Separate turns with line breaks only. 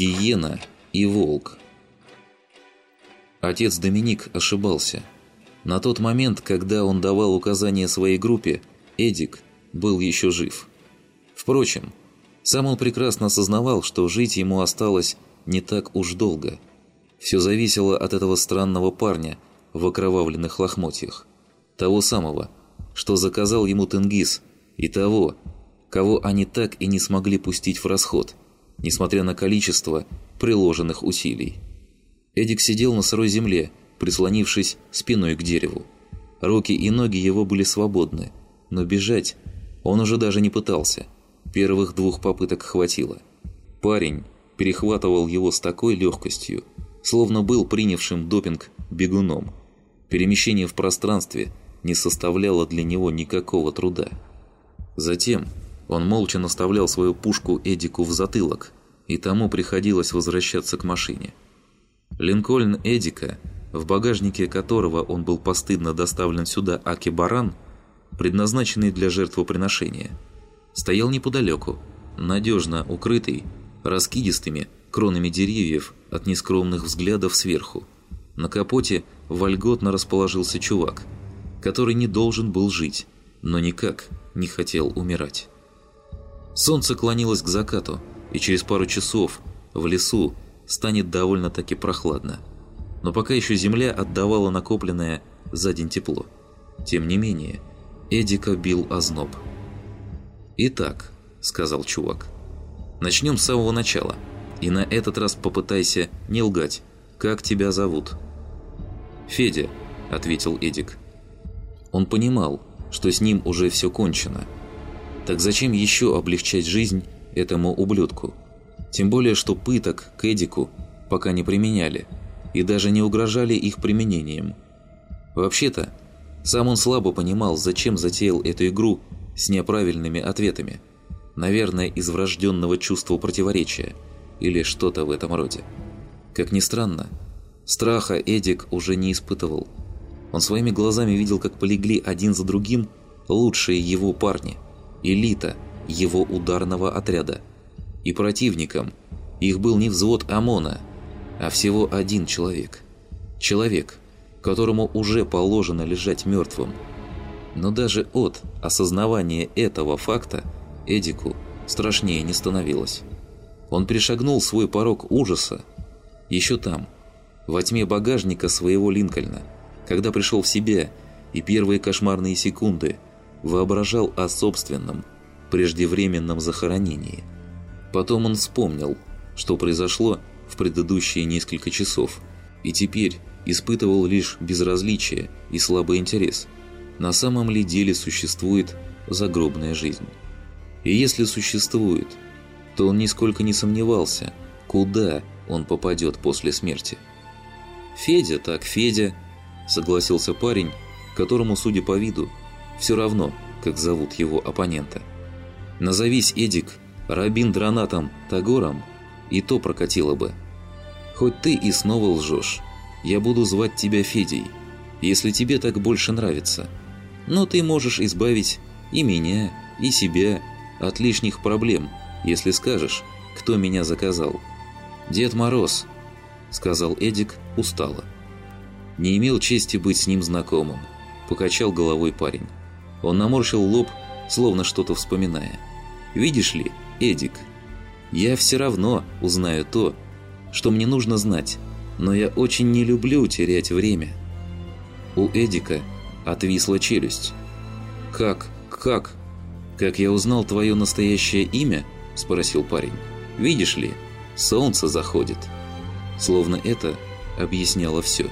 Гиена и волк. Отец Доминик ошибался. На тот момент, когда он давал указания своей группе, Эдик был еще жив. Впрочем, сам он прекрасно осознавал, что жить ему осталось не так уж долго. Все зависело от этого странного парня в окровавленных лохмотьях. Того самого, что заказал ему Тенгиз, и того, кого они так и не смогли пустить в расход – несмотря на количество приложенных усилий. Эдик сидел на сырой земле, прислонившись спиной к дереву. Руки и ноги его были свободны, но бежать он уже даже не пытался. Первых двух попыток хватило. Парень перехватывал его с такой легкостью, словно был принявшим допинг бегуном. Перемещение в пространстве не составляло для него никакого труда. Затем он молча наставлял свою пушку Эдику в затылок, и тому приходилось возвращаться к машине. Линкольн Эдика, в багажнике которого он был постыдно доставлен сюда Аки-Баран, предназначенный для жертвоприношения, стоял неподалеку, надежно укрытый раскидистыми кронами деревьев от нескромных взглядов сверху. На капоте вольготно расположился чувак, который не должен был жить, но никак не хотел умирать. Солнце клонилось к закату, и через пару часов в лесу станет довольно-таки прохладно. Но пока еще земля отдавала накопленное за день тепло. Тем не менее, Эдика бил озноб. «Итак», — сказал чувак, — «начнем с самого начала, и на этот раз попытайся не лгать. Как тебя зовут?» «Федя», — ответил Эдик. Он понимал, что с ним уже все кончено — так зачем еще облегчать жизнь этому ублюдку? Тем более, что пыток к Эдику пока не применяли и даже не угрожали их применением. Вообще-то, сам он слабо понимал, зачем затеял эту игру с неправильными ответами. Наверное, из врожденного чувства противоречия или что-то в этом роде. Как ни странно, страха Эдик уже не испытывал. Он своими глазами видел, как полегли один за другим лучшие его парни – элита его ударного отряда. И противником их был не взвод ОМОНа, а всего один человек. Человек, которому уже положено лежать мертвым. Но даже от осознавания этого факта Эдику страшнее не становилось. Он перешагнул свой порог ужаса еще там, во тьме багажника своего Линкольна, когда пришел в себя и первые кошмарные секунды – воображал о собственном, преждевременном захоронении. Потом он вспомнил, что произошло в предыдущие несколько часов, и теперь испытывал лишь безразличие и слабый интерес. На самом ли деле существует загробная жизнь? И если существует, то он нисколько не сомневался, куда он попадет после смерти. «Федя так, Федя», – согласился парень, которому, судя по виду, все равно, как зовут его оппонента. Назовись Эдик Рабин Дранатом Тагором, и то прокатило бы. Хоть ты и снова лжешь, я буду звать тебя Федей, если тебе так больше нравится. Но ты можешь избавить и меня, и себя от лишних проблем, если скажешь, кто меня заказал. «Дед Мороз», — сказал Эдик устало. Не имел чести быть с ним знакомым, покачал головой парень. Он наморщил лоб, словно что-то вспоминая. «Видишь ли, Эдик, я все равно узнаю то, что мне нужно знать, но я очень не люблю терять время». У Эдика отвисла челюсть. «Как? Как? Как я узнал твое настоящее имя?» – спросил парень. «Видишь ли, солнце заходит». Словно это объясняло все.